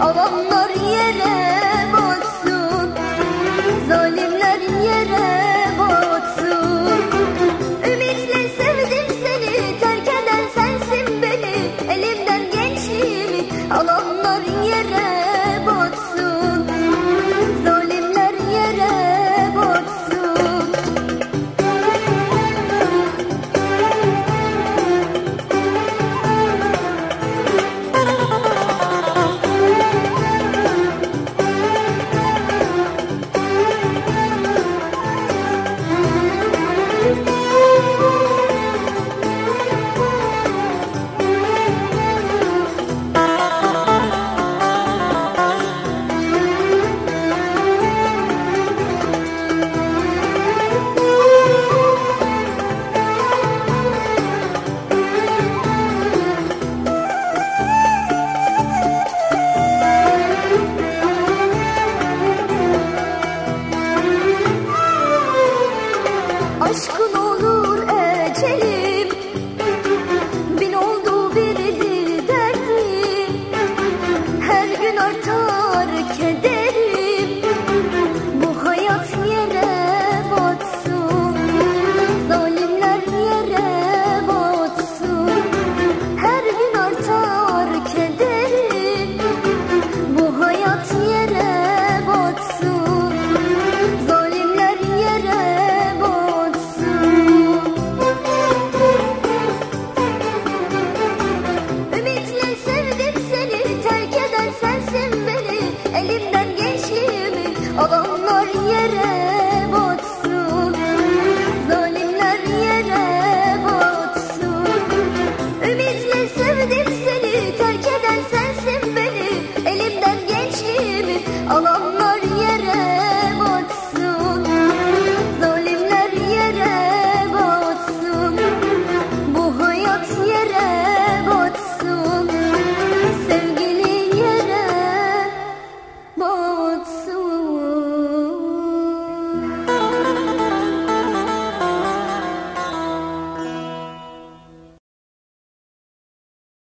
Adamlar yere aşkın olur ecelim. Bin oldu biridir derdim. Her gün artar keder. sunset.